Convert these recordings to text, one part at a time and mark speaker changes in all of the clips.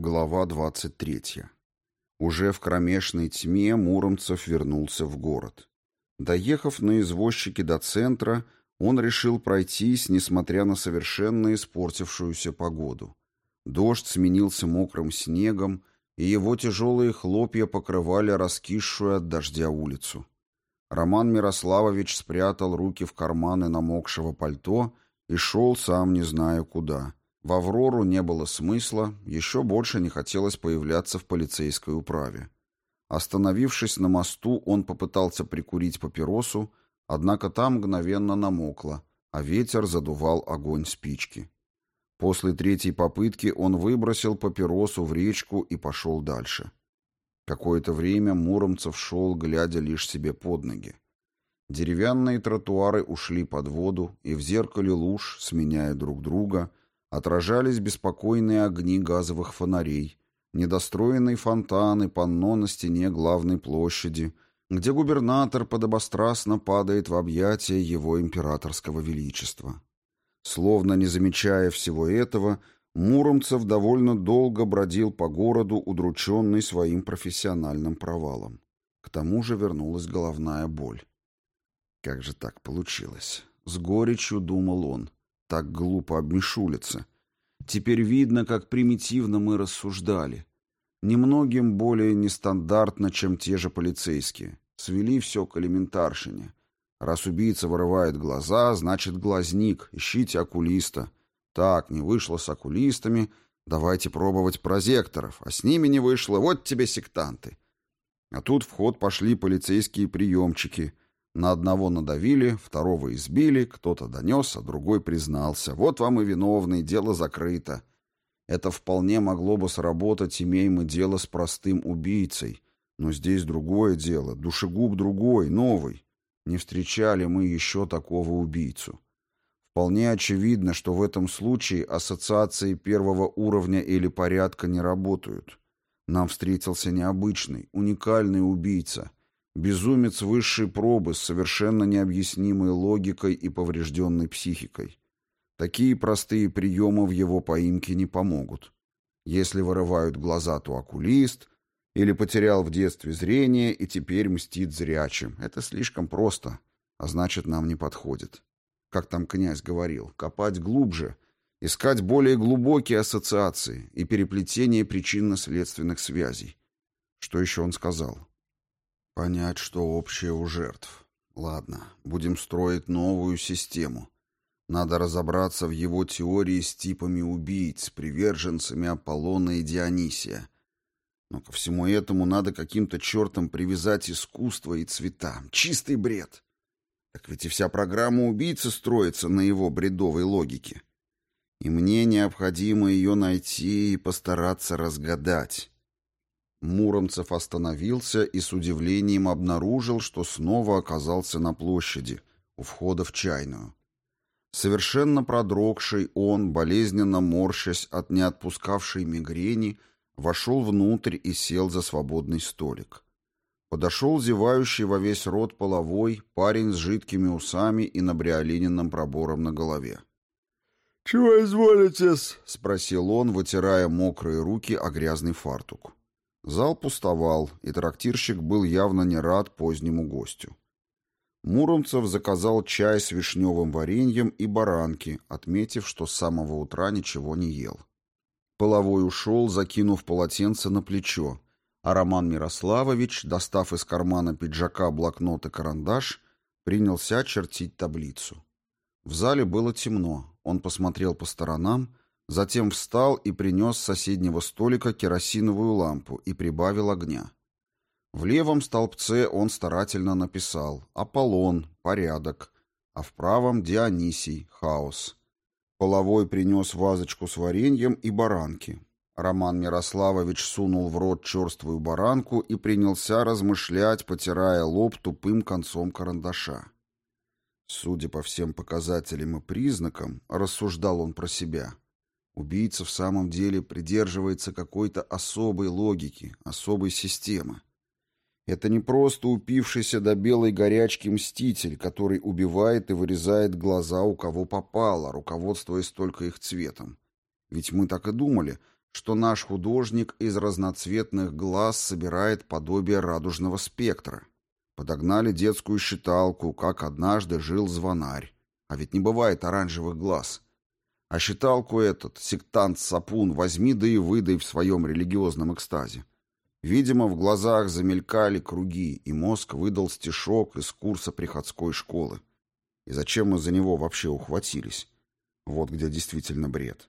Speaker 1: Глава 23. Уже в кромешной тьме Муромцев вернулся в город. Доехав на извозчике до центра, он решил пройтись, несмотря на совершенно испортившуюся погоду. Дождь сменился мокрым снегом, и его тяжелые хлопья покрывали раскисшую от дождя улицу. Роман Мирославович спрятал руки в карманы намокшего пальто и шел сам не зная куда — в «Аврору» не было смысла, еще больше не хотелось появляться в полицейской управе. Остановившись на мосту, он попытался прикурить папиросу, однако там мгновенно намокло, а ветер задувал огонь спички. После третьей попытки он выбросил папиросу в речку и пошел дальше. Какое-то время Муромцев шел, глядя лишь себе под ноги. Деревянные тротуары ушли под воду, и в зеркале луж, сменяя друг друга, отражались беспокойные огни газовых фонарей, недостроенные фонтаны, панно на стене главной площади, где губернатор подобострастно падает в объятия его императорского величества. Словно не замечая всего этого, Муромцев довольно долго бродил по городу, удрученный своим профессиональным провалом. К тому же вернулась головная боль. Как же так получилось? С горечью думал он. Так глупо обмешулиться. Теперь видно, как примитивно мы рассуждали. Немногим более нестандартно, чем те же полицейские. Свели все к элементаршине. Раз убийца вырывает глаза, значит глазник, ищите окулиста. Так, не вышло с окулистами, давайте пробовать прозекторов, а с ними не вышло, вот тебе сектанты. А тут в ход пошли полицейские приемчики — на одного надавили, второго избили, кто-то донес, а другой признался. Вот вам и виновный, дело закрыто. Это вполне могло бы сработать, имея мы дело с простым убийцей. Но здесь другое дело, душегуб другой, новый. Не встречали мы еще такого убийцу. Вполне очевидно, что в этом случае ассоциации первого уровня или порядка не работают. Нам встретился необычный, уникальный убийца — Безумец высшей пробы с совершенно необъяснимой логикой и поврежденной психикой. Такие простые приемы в его поимке не помогут. Если вырывают глаза, то окулист, или потерял в детстве зрение и теперь мстит зрячим. Это слишком просто, а значит, нам не подходит. Как там князь говорил, копать глубже, искать более глубокие ассоциации и переплетение причинно-следственных связей. Что еще он сказал? Понять, что общее у жертв. Ладно, будем строить новую систему. Надо разобраться в его теории с типами убийц, приверженцами Аполлона и Дионисия. Но ко всему этому надо каким-то чертом привязать искусство и цвета. Чистый бред. Так ведь и вся программа убийцы строится на его бредовой логике. И мне необходимо ее найти и постараться разгадать. Муромцев остановился и с удивлением обнаружил, что снова оказался на площади, у входа в чайную. Совершенно продрогший он, болезненно морщась от неотпускавшей мигрени, вошел внутрь и сел за свободный столик. Подошел зевающий во весь рот половой парень с жидкими усами и набриолиненным пробором на голове.
Speaker 2: «Чего изволитесь?»
Speaker 1: — спросил он, вытирая мокрые руки о грязный фартук. Зал пустовал, и трактирщик был явно не рад позднему гостю. Муромцев заказал чай с вишневым вареньем и баранки, отметив, что с самого утра ничего не ел. Половой ушел, закинув полотенце на плечо, а Роман Мирославович, достав из кармана пиджака блокнот и карандаш, принялся чертить таблицу. В зале было темно, он посмотрел по сторонам Затем встал и принес с соседнего столика керосиновую лампу и прибавил огня. В левом столбце он старательно написал «Аполлон», «Порядок», а в правом «Дионисий», «Хаос». Половой принес вазочку с вареньем и баранки. Роман Мирославович сунул в рот черствую баранку и принялся размышлять, потирая лоб тупым концом карандаша. Судя по всем показателям и признакам, рассуждал он про себя — Убийца в самом деле придерживается какой-то особой логики, особой системы. Это не просто упившийся до белой горячки мститель, который убивает и вырезает глаза у кого попало, руководствуясь только их цветом. Ведь мы так и думали, что наш художник из разноцветных глаз собирает подобие радужного спектра. Подогнали детскую считалку, как однажды жил звонарь. А ведь не бывает оранжевых глаз. А считалку этот, сектант Сапун, возьми да и выдай в своем религиозном экстазе. Видимо, в глазах замелькали круги, и мозг выдал стишок из курса приходской школы. И зачем мы за него вообще ухватились? Вот где действительно бред.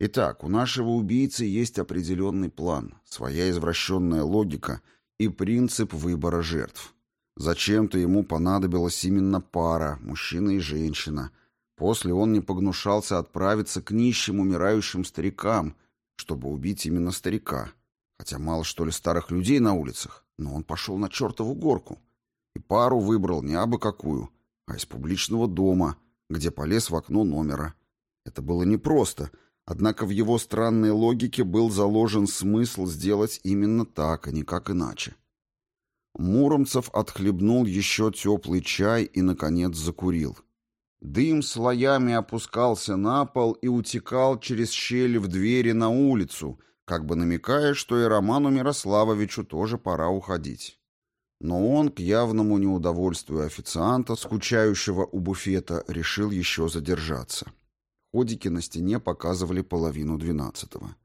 Speaker 1: Итак, у нашего убийцы есть определенный план, своя извращенная логика и принцип выбора жертв. Зачем-то ему понадобилась именно пара, мужчина и женщина. После он не погнушался отправиться к нищим умирающим старикам, чтобы убить именно старика. Хотя мало что ли старых людей на улицах, но он пошел на чертову горку. И пару выбрал не абы какую, а из публичного дома, где полез в окно номера. Это было непросто, однако в его странной логике был заложен смысл сделать именно так, а не как иначе. Муромцев отхлебнул еще теплый чай и, наконец, закурил. Дым слоями опускался на пол и утекал через щели в двери на улицу — как бы намекая, что и Роману Мирославовичу тоже пора уходить. Но он, к явному неудовольствию официанта, скучающего у буфета, решил еще задержаться. Ходики на стене показывали половину двенадцатого.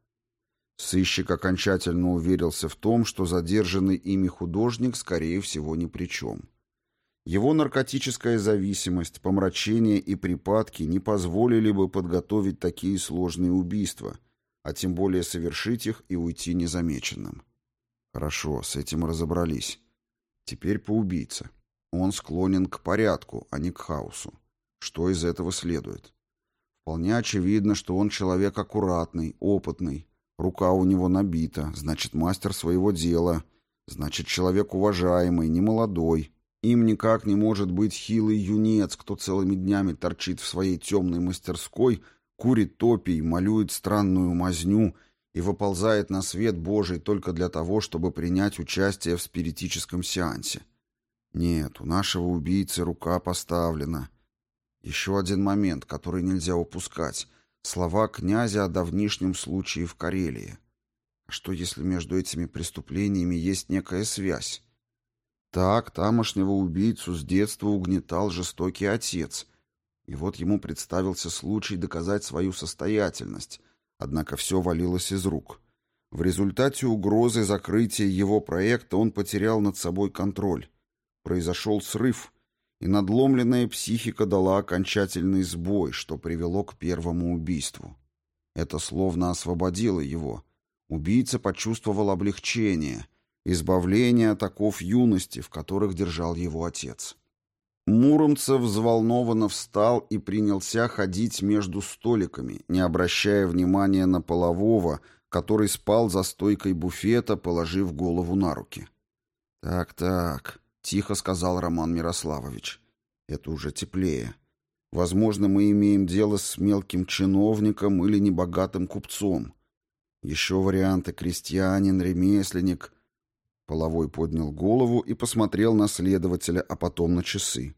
Speaker 1: Сыщик окончательно уверился в том, что задержанный ими художник, скорее всего, ни при чем. Его наркотическая зависимость, помрачение и припадки не позволили бы подготовить такие сложные убийства, а тем более совершить их и уйти незамеченным. Хорошо, с этим разобрались. Теперь по убийце. Он склонен к порядку, а не к хаосу. Что из этого следует? Вполне очевидно, что он человек аккуратный, опытный. Рука у него набита, значит, мастер своего дела. Значит, человек уважаемый, не молодой. Им никак не может быть хилый юнец, кто целыми днями торчит в своей темной мастерской курит топий, малюет странную мазню и выползает на свет Божий только для того, чтобы принять участие в спиритическом сеансе. Нет, у нашего убийцы рука поставлена. Еще один момент, который нельзя упускать. Слова князя о давнишнем случае в Карелии. А что, если между этими преступлениями есть некая связь? Так, тамошнего убийцу с детства угнетал жестокий отец — и вот ему представился случай доказать свою состоятельность, однако все валилось из рук. В результате угрозы закрытия его проекта он потерял над собой контроль. Произошел срыв, и надломленная психика дала окончательный сбой, что привело к первому убийству. Это словно освободило его. Убийца почувствовал облегчение, избавление от оков юности, в которых держал его отец. Муромцев взволнованно встал и принялся ходить между столиками, не обращая внимания на полового, который спал за стойкой буфета, положив голову на руки. «Так-так», — тихо сказал Роман Мирославович, — «это уже теплее. Возможно, мы имеем дело с мелким чиновником или небогатым купцом. Еще варианты крестьянин, ремесленник, Половой поднял голову и посмотрел на следователя, а потом на часы.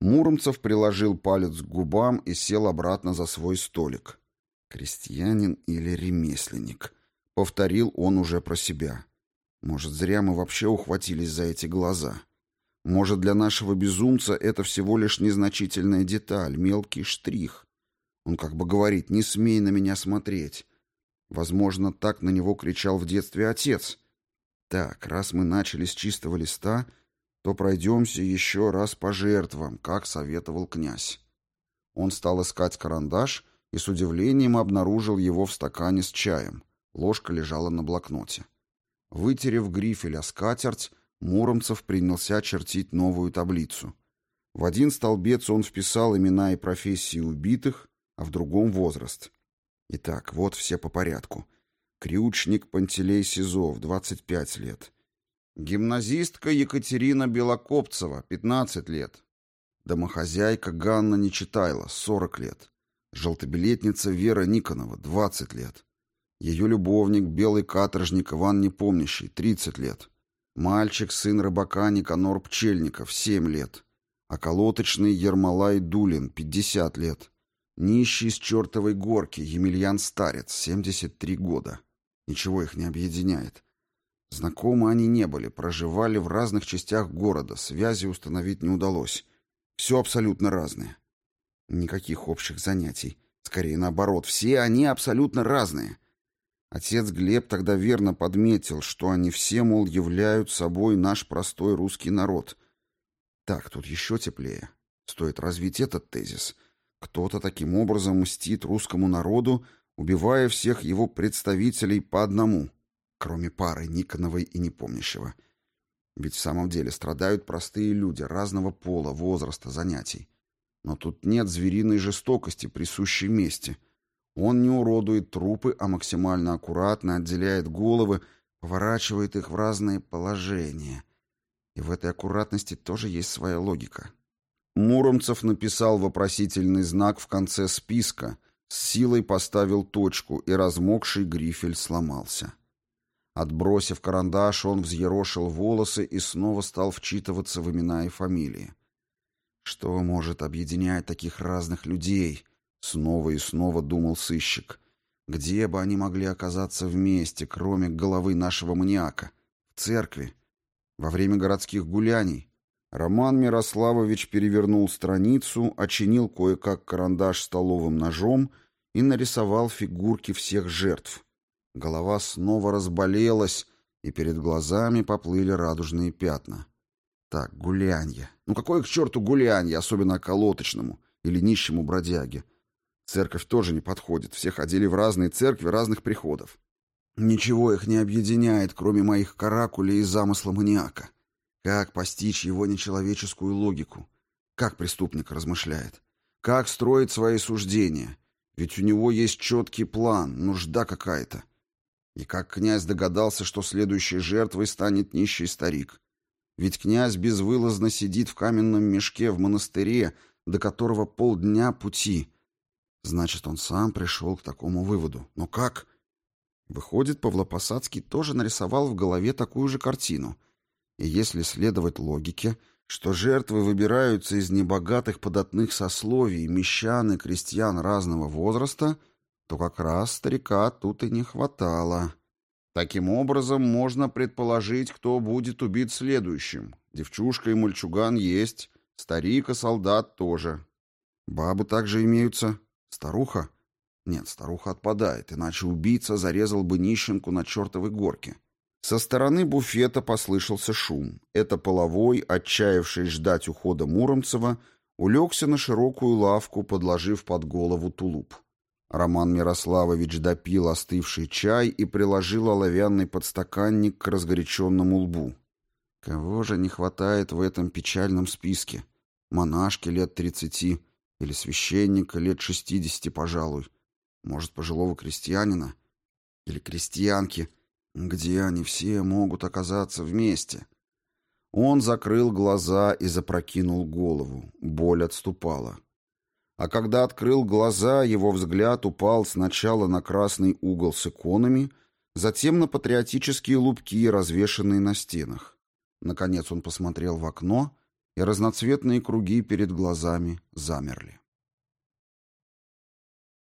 Speaker 1: Муромцев приложил палец к губам и сел обратно за свой столик. «Крестьянин или ремесленник?» — повторил он уже про себя. «Может, зря мы вообще ухватились за эти глаза. Может, для нашего безумца это всего лишь незначительная деталь, мелкий штрих. Он как бы говорит «не смей на меня смотреть». Возможно, так на него кричал в детстве отец — так, раз мы начали с чистого листа, то пройдемся еще раз по жертвам, как советовал князь. Он стал искать карандаш и с удивлением обнаружил его в стакане с чаем. Ложка лежала на блокноте. Вытерев грифель о скатерть, Муромцев принялся чертить новую таблицу. В один столбец он вписал имена и профессии убитых, а в другом — возраст. Итак, вот все по порядку. Крючник Пантелей Сизов, 25 лет. Гимназистка Екатерина Белокопцева, 15 лет. Домохозяйка Ганна Нечитайла, 40 лет. Желтобилетница Вера Никонова, 20 лет. Ее любовник, белый каторжник Иван Непомнящий, 30 лет. Мальчик, сын рыбака Никанор Пчельников, 7 лет. Околоточный Ермолай Дулин, 50 лет. Нищий с чертовой горки Емельян Старец, 73 года. Ничего их не объединяет. Знакомы они не были, проживали в разных частях города, связи установить не удалось. Все абсолютно разное. Никаких общих занятий. Скорее наоборот, все они абсолютно разные. Отец Глеб тогда верно подметил, что они все, мол, являют собой наш простой русский народ. Так, тут еще теплее. Стоит развить этот тезис. Кто-то таким образом мстит русскому народу, убивая всех его представителей по одному, кроме пары Никоновой и Непомнящего. Ведь в самом деле страдают простые люди разного пола, возраста, занятий. Но тут нет звериной жестокости, присущей мести. Он не уродует трупы, а максимально аккуратно отделяет головы, поворачивает их в разные положения. И в этой аккуратности тоже есть своя логика. Муромцев написал вопросительный знак в конце списка, с силой поставил точку, и размокший грифель сломался. Отбросив карандаш, он взъерошил волосы и снова стал вчитываться в имена и фамилии. Что может объединять таких разных людей? Снова и снова думал сыщик. Где бы они могли оказаться вместе, кроме головы нашего маниака? В церкви? Во время городских гуляний? Роман Мирославович перевернул страницу, очинил кое-как карандаш столовым ножом и нарисовал фигурки всех жертв. Голова снова разболелась, и перед глазами поплыли радужные пятна. Так, гулянье. Ну какое к черту гулянье, особенно околоточному или нищему бродяге? Церковь тоже не подходит, все ходили в разные церкви разных приходов. Ничего их не объединяет, кроме моих каракулей и замысла маниака. Как постичь его нечеловеческую логику? Как преступник размышляет? Как строит свои суждения? Ведь у него есть четкий план, нужда какая-то. И как князь догадался, что следующей жертвой станет нищий старик? Ведь князь безвылазно сидит в каменном мешке в монастыре, до которого полдня пути. Значит, он сам пришел к такому выводу. Но как? Выходит, Павлопосадский тоже нарисовал в голове такую же картину. И если следовать логике, что жертвы выбираются из небогатых податных сословий, мещан и крестьян разного возраста, то как раз старика тут и не хватало. Таким образом, можно предположить, кто будет убит следующим. Девчушка и мальчуган есть, старик и солдат тоже. Бабы также имеются. Старуха? Нет, старуха отпадает, иначе убийца зарезал бы нищенку на чертовой горке. Со стороны буфета послышался шум. Это половой, отчаявший ждать ухода Муромцева, улегся на широкую лавку, подложив под голову тулуп. Роман Мирославович допил остывший чай и приложил оловянный подстаканник к разгоряченному лбу. Кого же не хватает в этом печальном списке? Монашки лет тридцати или священника лет шестидесяти, пожалуй. Может, пожилого крестьянина? Или крестьянки? Где они все могут оказаться вместе? Он закрыл глаза и запрокинул голову. Боль отступала. А когда открыл глаза, его взгляд упал сначала на красный угол с иконами, затем на патриотические лупки, развешанные на стенах. Наконец он посмотрел в окно, и разноцветные круги перед глазами замерли.